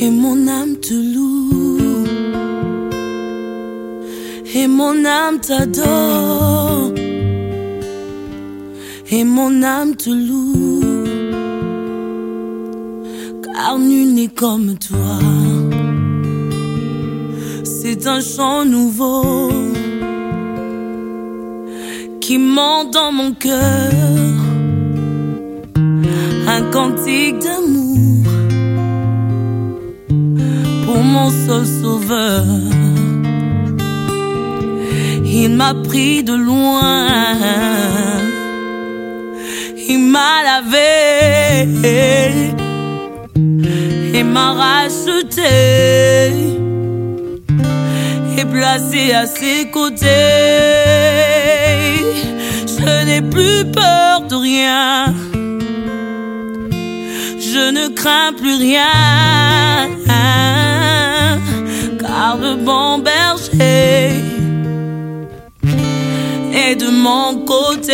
et mon âme te loue, et mon âme t'adore, et mon âme te loue, car nul n'est comme toi. C'est un chant nouveau qui monte dans mon cœur, un cantique d'amour sauveur. Il m'a pris de loin, il m'a lavé et m'a racheté et placé à ses côtés. Je n'ai plus peur de rien. Je ne crains plus rien. Le bon berger est de mon côté.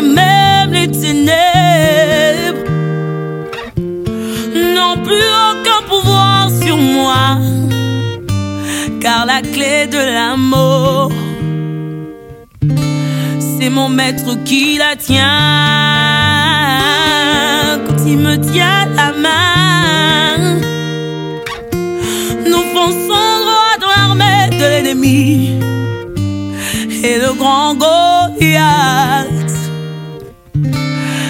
Même les ténèbres n'ont plus aucun pouvoir sur moi. Car la clé de l'amour, c'est mon maître qui la tient. Quand il me tient la main, Et le grand Goliath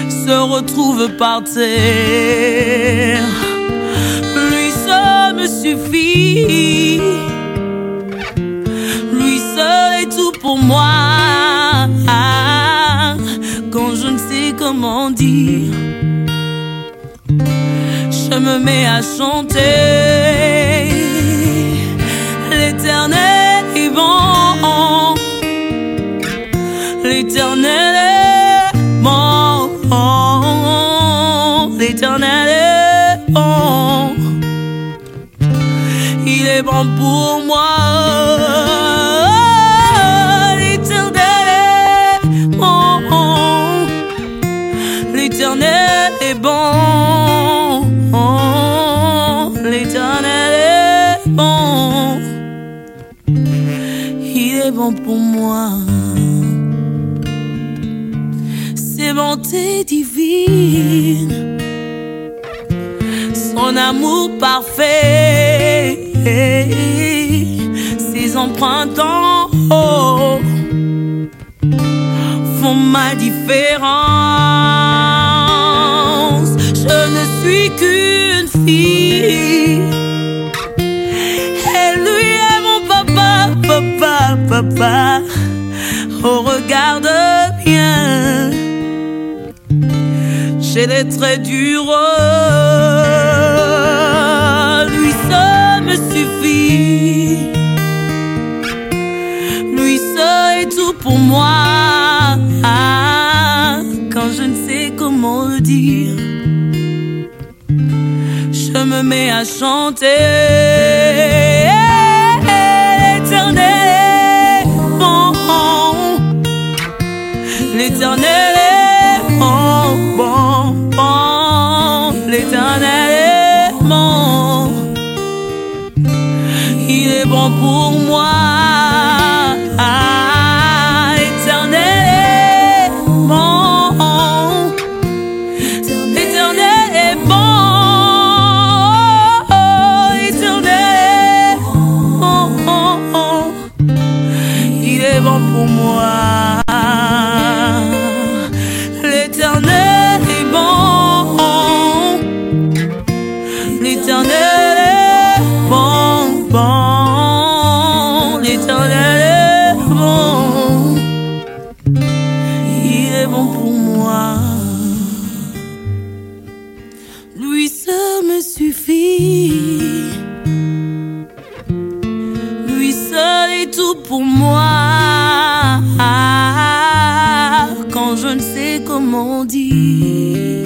se retrouve par terre. Lui seul me suffit. Lui seul est tout pour moi. Quand je ne sais comment dire, je me mets à chanter. L'éternel L'éternel est bon. L'éternel est bon. Il est bon pour moi. Pour moi. Ses bontés divines, son amour parfait, ses empreintes font ma différence. Papa. Oh, regarde bien. J'ai des traits du roi. Lui seul me suffit. Lui seul est tout pour moi. Quand je ne sais comment le dire, je me mets à chanter. Il est bon pour moi. Pour moi. Quand je ne sais comment dire,